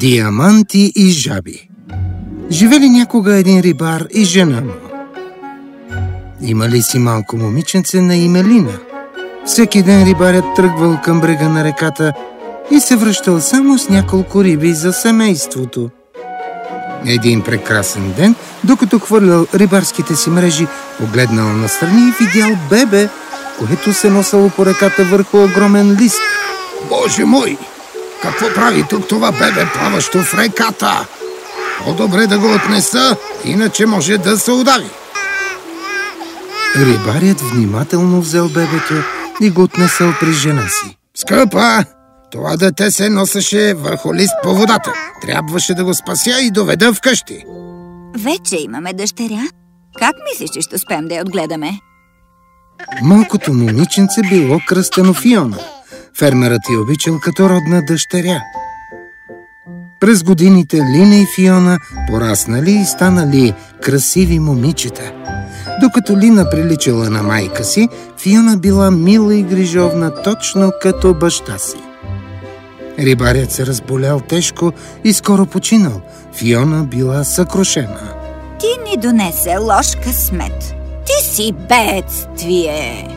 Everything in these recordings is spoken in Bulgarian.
Диаманти и жаби Живели някога един рибар и жена му. Имали си малко момиченце на име Лина. Всеки ден рибарят тръгвал към брега на реката и се връщал само с няколко риби за семейството. Един прекрасен ден, докато хвърлял рибарските си мрежи, погледнал настрани и видял бебе, което се носало по реката върху огромен лист. Боже мой! Какво прави тук това бебе, плаващо в реката? По-добре да го отнеса, иначе може да се удари. Рибарят внимателно взел бебето и го отнесъл при жена си. Скъпа, това дете се носеше върху лист по водата. Трябваше да го спася и доведа вкъщи. Вече имаме дъщеря. Как мислиш, че ще успеем да я отгледаме? Малкото момиченце било кръстено Фиона. Фермерът я обичал като родна дъщеря. През годините Лина и Фиона пораснали и станали красиви момичета. Докато Лина приличала на майка си, Фиона била мила и грижовна, точно като баща си. Рибарят се разболял тежко и скоро починал. Фиона била съкрушена. Ти ни донесе лош късмет. Ти си бедствие.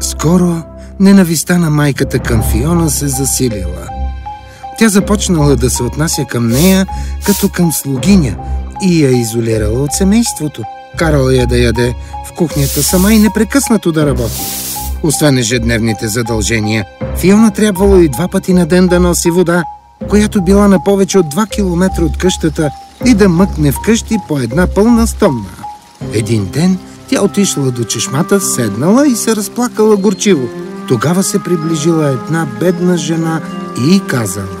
Скоро ненависта на майката към Фиона се засилила. Тя започнала да се отнася към нея като към слугиня и я изолирала от семейството. Карала я да яде в кухнята сама и непрекъснато да работи. Освен ежедневните задължения, Фиона трябвало и два пъти на ден да носи вода, която била на повече от 2 км от къщата и да мъкне вкъщи по една пълна стомна. Един ден тя отишла до чешмата, седнала и се разплакала горчиво. Тогава се приближила една бедна жена и казала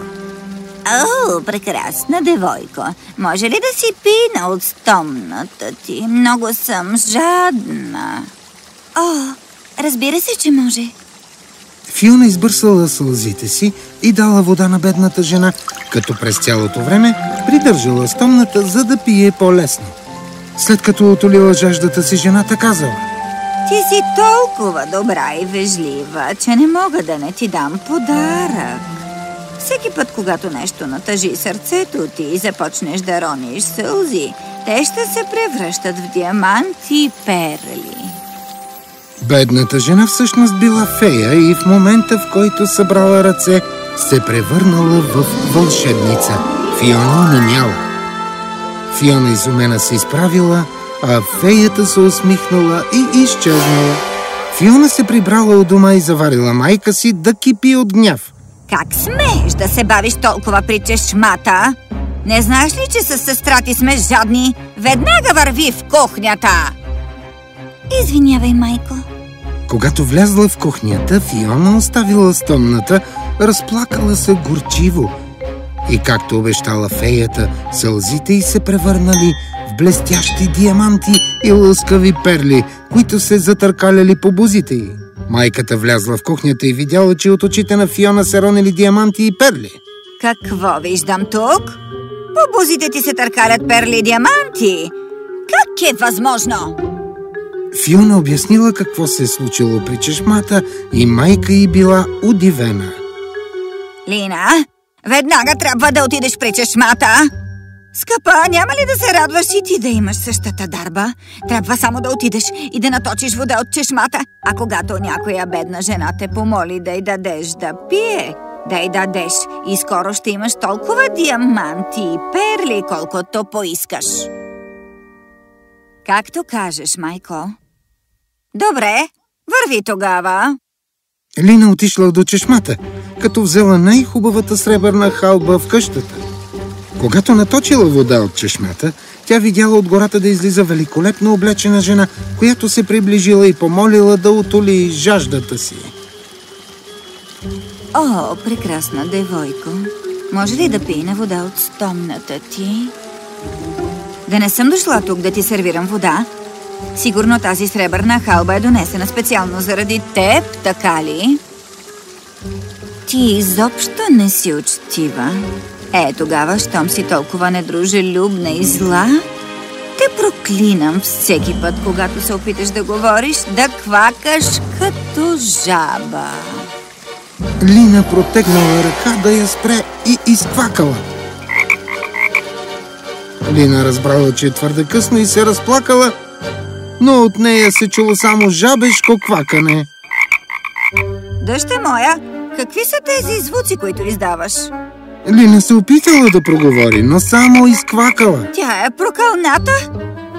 О, прекрасна девойко! Може ли да си пина от стомната ти? Много съм жадна. О, разбира се, че може. Фиона избърсала сълзите си и дала вода на бедната жена, като през цялото време придържала стомната, за да пие по-лесно. След като отолила жаждата си, жената казала Ти си толкова добра и вежлива, че не мога да не ти дам подарък. Всеки път, когато нещо натъжи сърцето ти и започнеш да рониш сълзи, те ще се превръщат в диаманти и перли. Бедната жена всъщност била фея и в момента, в който събрала ръце, се превърнала в вълшебница. Фиона онемяла. Фиона изумена се изправила, а феята се усмихнала и изчезнала. Фиона се прибрала от дома и заварила майка си да кипи от гняв. Как смееш да се бавиш толкова при чешмата? Не знаеш ли, че с сестра ти сме жадни? Веднага върви в кухнята! Извинявай, майко. Когато влязла в кухнята, Фиона оставила стомната, разплакала се горчиво. И както обещала феята, сълзите й се превърнали блестящи диаманти и лъскави перли, които се затъркаляли по бузите й. Майката влязла в кухнята и видяла, че от очите на Фиона се ронили диаманти и перли. Какво виждам тук? По бузите ти се търкалят перли и диаманти. Как е възможно? Фиона обяснила какво се е случило при чешмата и майка й била удивена. Лина, веднага трябва да отидеш при чешмата. Скъпа, няма ли да се радваш и ти да имаш същата дарба? Трябва само да отидеш и да наточиш вода от чешмата. А когато някоя бедна жена те помоли да й дадеш да пие, да й дадеш и скоро ще имаш толкова диаманти и перли, колкото поискаш. Както кажеш, майко. Добре, върви тогава. Лина отишла до чешмата, като взела най-хубавата сребърна халба в къщата. Когато наточила вода от чешмата, тя видяла от гората да излиза великолепно облечена жена, която се приближила и помолила да отоли жаждата си. О, прекрасна девойко, може ли да пина вода от стомната ти? Да не съм дошла тук да ти сервирам вода. Сигурно тази сребърна халба е донесена специално заради теб, така ли? Ти изобщо не си учтива. Е, тогава, щом си толкова недружелюбна и зла, те проклинам всеки път, когато се опиташ да говориш, да квакаш като жаба. Лина протегнала ръка да я спре и изквакала. Лина разбрала, че е твърде късно и се разплакала, но от нея се чуло само жабешко квакане. Дъще моя, какви са тези звуци, които издаваш? Лина се опитала да проговори, но само изквакала. Тя е прокълната?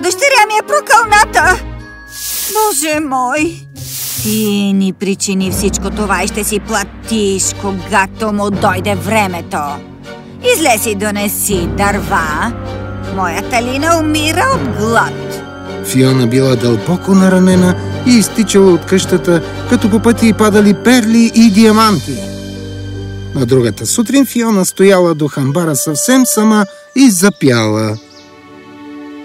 Дъщеря ми е прокълната! Боже мой! Ти ни причини всичко това и ще си платиш, когато му дойде времето. Излез и донеси дърва. Моята Лина умира от глад. Фиона била дълбоко наранена и изтичала от къщата, като по пъти падали перли и диаманти. На другата сутрин Фиона стояла до хамбара съвсем сама и запяла.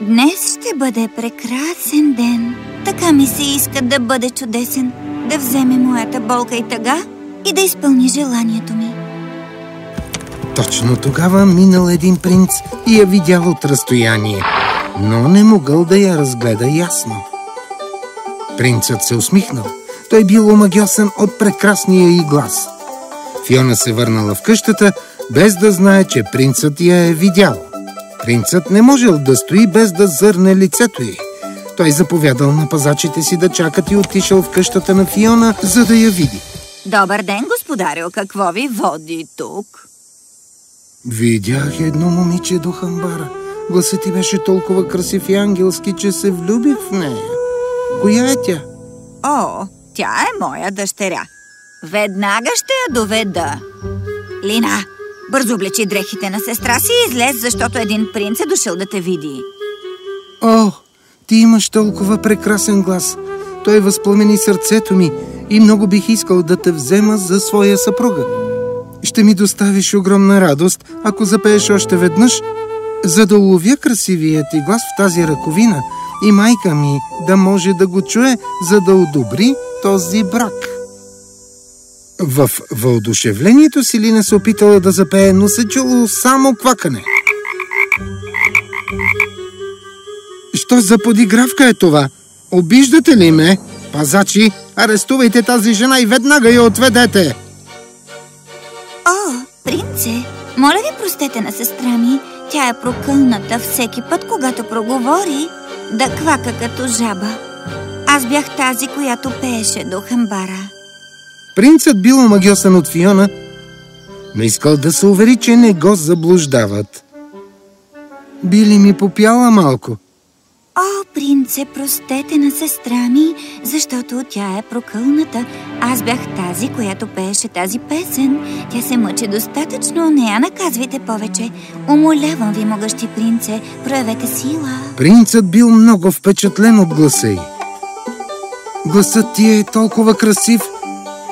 Днес ще бъде прекрасен ден. Така ми се иска да бъде чудесен, да вземе моята болка и тъга и да изпълни желанието ми. Точно тогава минал един принц и я видял от разстояние, но не могъл да я разгледа ясно. Принцът се усмихнал. Той бил омагьосан от прекрасния й глас. Фиона се върнала в къщата, без да знае, че принцът я е видял. Принцът не можел да стои без да зърне лицето й. Той заповядал на пазачите си да чакат и отишъл в къщата на Фиона, за да я види. Добър ден, господарю, какво ви води тук? Видях едно момиче до хамбара. Гласът ти беше толкова красив и ангелски, че се влюбих в нея. Коя е тя? О, тя е моя дъщеря. Веднага ще я доведа. Лина, бързо облечи дрехите на сестра си и излез, защото един принц е дошъл да те види. О, ти имаш толкова прекрасен глас. Той възпламени сърцето ми и много бих искал да те взема за своя съпруга. Ще ми доставиш огромна радост, ако запееш още веднъж, за да уловя красивият ти глас в тази ръковина и майка ми да може да го чуе, за да одобри този брак. В въодушевлението си Лина се опитала да запее, но се чуло само квакане. Що за подигравка е това? Обиждате ли ме? Пазачи, арестувайте тази жена и веднага я отведете! О, принце, моля ви простете на сестра ми. Тя е прокълната всеки път, когато проговори, да квака като жаба. Аз бях тази, която пееше до хамбара. Принцът бил омагьосан от Фиона, но искал да се увери, че не го заблуждават. Би ли ми попяла малко? О, принце, простете на сестра ми, защото тя е прокълната. Аз бях тази, която пееше тази песен. Тя се мъчи достатъчно, не я наказвайте повече. Умолявам ви, могъщи принце, проявете сила. Принцът бил много впечатлен от гласа й. Гласът ти е толкова красив,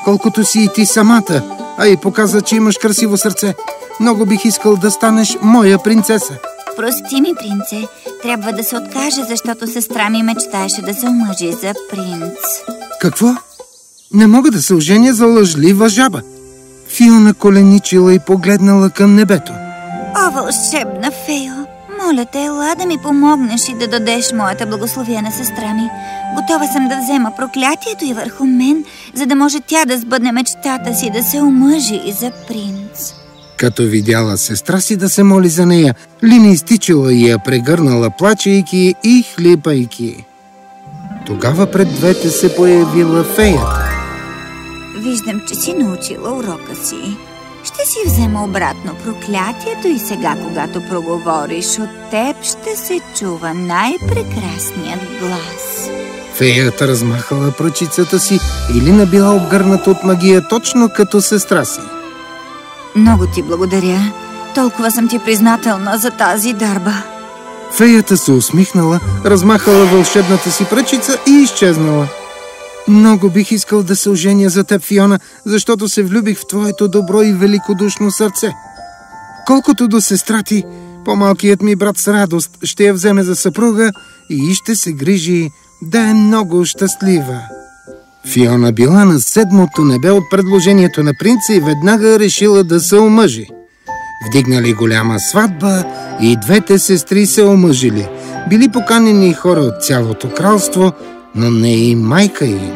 колкото си и ти самата, а и показа, че имаш красиво сърце. Много бих искал да станеш моя принцеса. Прости ми, принце, трябва да се откаже, защото сестра ми мечтаеше да се омъжи за принц. Какво? Не мога да се оженя за лъжлива жаба. Фиона коленичила и погледнала към небето. О, вълшебна фео! Моля те, ела да ми помогнеш и да дадеш моята благословена сестра ми. Готова съм да взема проклятието и върху мен, за да може тя да сбъдне мечтата си да се омъжи за принц. Като видяла сестра си да се моли за нея, Лина изтичала и я прегърнала, плачейки и хлипайки. Тогава пред двете се появила феята. Виждам, че си научила урока си. Ще си взема обратно проклятието и сега, когато проговориш, от теб ще се чува най-прекрасният глас. Феята размахала пръчицата си и Лина била обгърната от магия точно като сестра си. Много ти благодаря. Толкова съм ти признателна за тази дарба. Феята се усмихнала, размахала вълшебната си пръчица и изчезнала. Много бих искал да се оженя за теб, Фиона, защото се влюбих в твоето добро и великодушно сърце. Колкото до сестра ти, по-малкият ми брат с радост ще я вземе за съпруга и ще се грижи да е много щастлива. Фиона била на седмото небе от предложението на принца и веднага решила да се омъжи. Вдигнали голяма сватба и двете сестри се омъжили. Били поканени хора от цялото кралство, но не и майка им.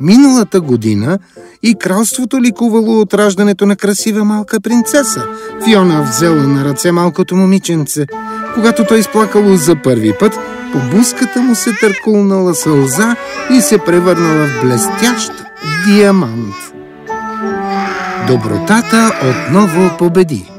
Миналата година и кралството ликувало от раждането на красива малка принцеса. Фиона взела на ръце малкото момиченце. Когато той изплакало за първи път, по буската му се търкулнала сълза и се превърнала в блестящ диамант. Добротата отново победи.